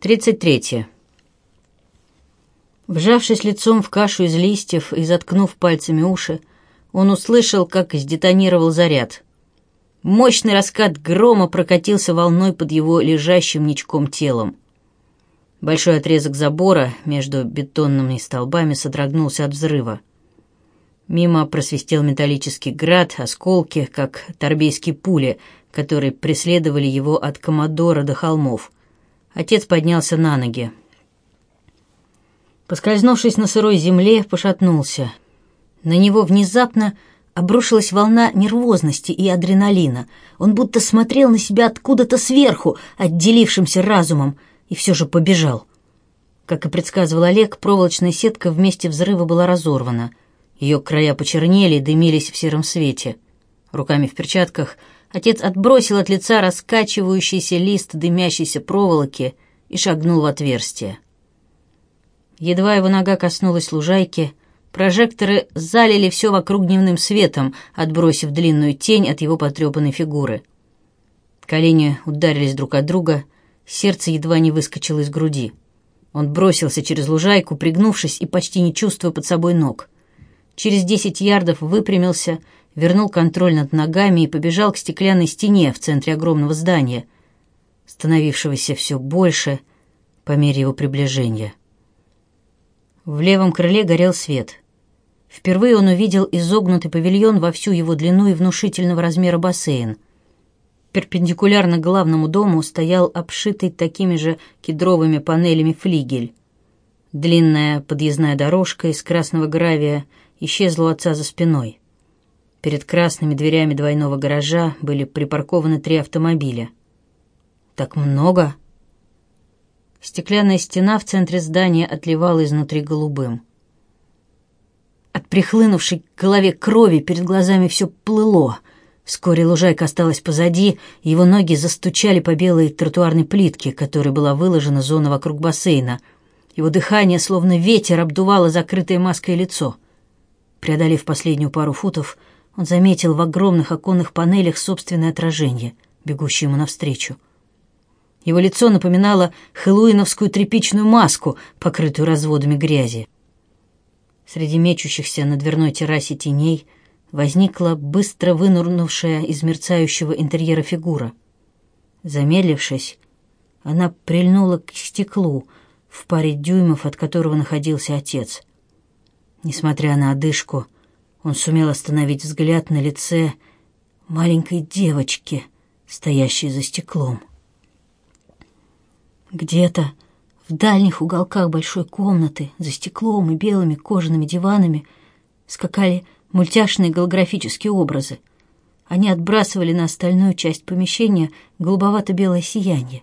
33. Вжавшись лицом в кашу из листьев и заткнув пальцами уши, он услышал, как сдетонировал заряд. Мощный раскат грома прокатился волной под его лежащим ничком телом. Большой отрезок забора между бетонными столбами содрогнулся от взрыва. Мимо просвистел металлический град, осколки, как торбейские пули, которые преследовали его от Комодора до холмов — Отец поднялся на ноги. Поскользнувшись на сырой земле, пошатнулся. На него внезапно обрушилась волна нервозности и адреналина. Он будто смотрел на себя откуда-то сверху, отделившимся разумом, и все же побежал. Как и предсказывал Олег, проволочная сетка вместе взрыва была разорвана. Ее края почернели и дымились в сером свете. Руками в перчатках Отец отбросил от лица раскачивающийся лист дымящейся проволоки и шагнул в отверстие. Едва его нога коснулась лужайки, прожекторы залили все вокруг дневным светом, отбросив длинную тень от его потрепанной фигуры. Колени ударились друг от друга, сердце едва не выскочило из груди. Он бросился через лужайку, пригнувшись и почти не чувствуя под собой ног — Через десять ярдов выпрямился, вернул контроль над ногами и побежал к стеклянной стене в центре огромного здания, становившегося все больше по мере его приближения. В левом крыле горел свет. Впервые он увидел изогнутый павильон во всю его длину и внушительного размера бассейн — Перпендикулярно главному дому стоял обшитый такими же кедровыми панелями флигель. Длинная подъездная дорожка из красного гравия исчезла у отца за спиной. Перед красными дверями двойного гаража были припаркованы три автомобиля. «Так много!» Стеклянная стена в центре здания отливала изнутри голубым. От прихлынувшей к голове крови перед глазами все плыло. Вскоре лужайка осталась позади, его ноги застучали по белой тротуарной плитке, которой была выложена зона вокруг бассейна — его дыхание, словно ветер, обдувало закрытое маской лицо. Преодолев последнюю пару футов, он заметил в огромных оконных панелях собственное отражение, бегущее ему навстречу. Его лицо напоминало хэллоуиновскую тряпичную маску, покрытую разводами грязи. Среди мечущихся на дверной террасе теней возникла быстро вынурнувшая из мерцающего интерьера фигура. Замедлившись, она прильнула к стеклу — в паре дюймов, от которого находился отец. Несмотря на одышку, он сумел остановить взгляд на лице маленькой девочки, стоящей за стеклом. Где-то в дальних уголках большой комнаты, за стеклом и белыми кожаными диванами, скакали мультяшные голографические образы. Они отбрасывали на остальную часть помещения голубовато-белое сияние.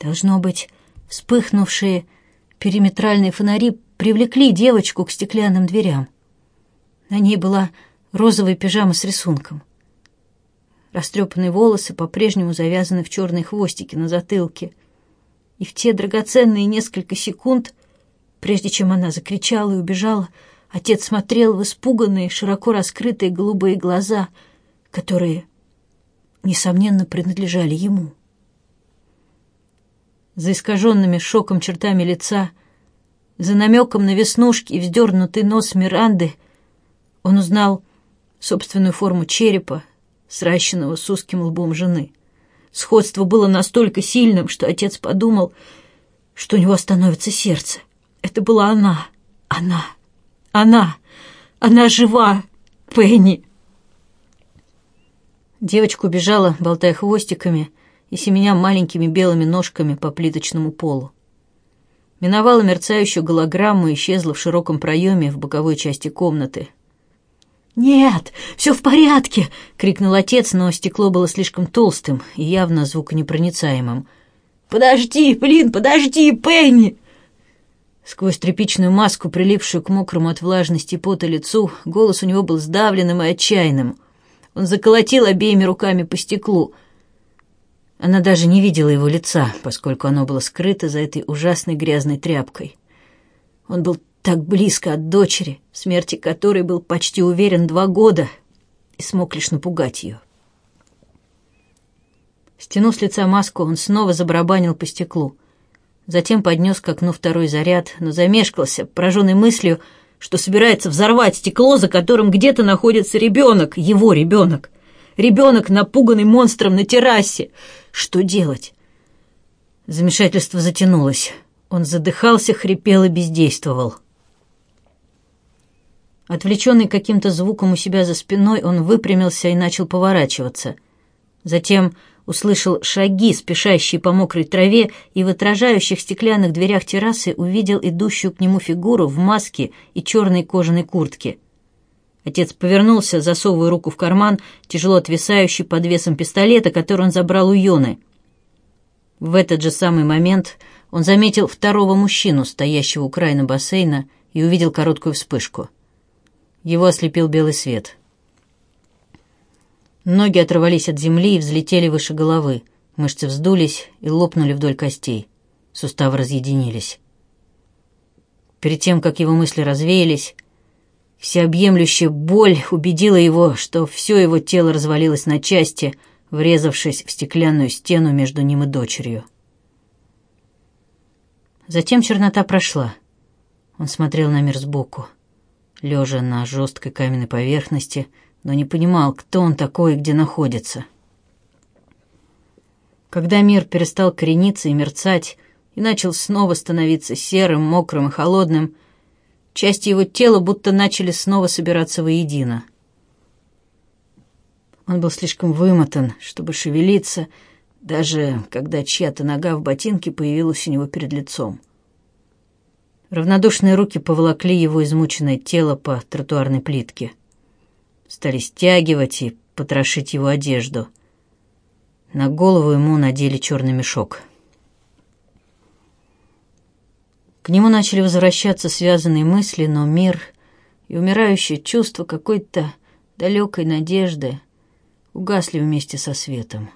Должно быть, Вспыхнувшие периметральные фонари привлекли девочку к стеклянным дверям. На ней была розовая пижама с рисунком. Растрепанные волосы по-прежнему завязаны в черные хвостики на затылке. И в те драгоценные несколько секунд, прежде чем она закричала и убежала, отец смотрел в испуганные, широко раскрытые голубые глаза, которые, несомненно, принадлежали ему за искаженными шоком чертами лица, за намеком на веснушки и вздернутый нос Миранды, он узнал собственную форму черепа, сращенного с узким лбом жены. Сходство было настолько сильным, что отец подумал, что у него остановится сердце. Это была она, она, она, она жива, Пенни. Девочка убежала, болтая хвостиками, — и семеня маленькими белыми ножками по плиточному полу. Миновала мерцающую голограмму и исчезла в широком проеме в боковой части комнаты. «Нет, все в порядке!» — крикнул отец, но стекло было слишком толстым и явно звуконепроницаемым. «Подожди, блин, подожди, Пенни!» Сквозь тряпичную маску, прилипшую к мокрому от влажности пота лицу, голос у него был сдавленным и отчаянным. Он заколотил обеими руками по стеклу — она даже не видела его лица, поскольку оно было скрыто за этой ужасной грязной тряпкой. Он был так близко от дочери, смерти которой был почти уверен два года, и смог лишь напугать ее. Стянув с лица маску, он снова забарабанил по стеклу. Затем поднес к окну второй заряд, но замешкался, пораженный мыслью, что собирается взорвать стекло, за которым где-то находится ребенок, его ребенок. Ребенок, напуганный монстром на террасе. Что делать? Замешательство затянулось. Он задыхался, хрипел и бездействовал. Отвлеченный каким-то звуком у себя за спиной, он выпрямился и начал поворачиваться. Затем услышал шаги, спешащие по мокрой траве, и в отражающих стеклянных дверях террасы увидел идущую к нему фигуру в маске и черной кожаной куртке — Отец повернулся, засовывая руку в карман, тяжело отвисающий под весом пистолета, который он забрал у Йоны. В этот же самый момент он заметил второго мужчину, стоящего у края бассейна, и увидел короткую вспышку. Его ослепил белый свет. Ноги оторвались от земли и взлетели выше головы. Мышцы вздулись и лопнули вдоль костей. Суставы разъединились. Перед тем, как его мысли развеялись, Всеобъемлющая боль убедила его, что все его тело развалилось на части, врезавшись в стеклянную стену между ним и дочерью. Затем чернота прошла. Он смотрел на мир сбоку, лежа на жесткой каменной поверхности, но не понимал, кто он такой и где находится. Когда мир перестал крениться и мерцать, и начал снова становиться серым, мокрым и холодным — Части его тела будто начали снова собираться воедино. Он был слишком вымотан, чтобы шевелиться, даже когда чья-то нога в ботинке появилась у него перед лицом. Равнодушные руки поволокли его измученное тело по тротуарной плитке. Стали стягивать и потрошить его одежду. На голову ему надели черный мешок — К нему начали возвращаться связанные мысли, но мир и умирающее чувство какой-то далекой надежды угасли вместе со светом.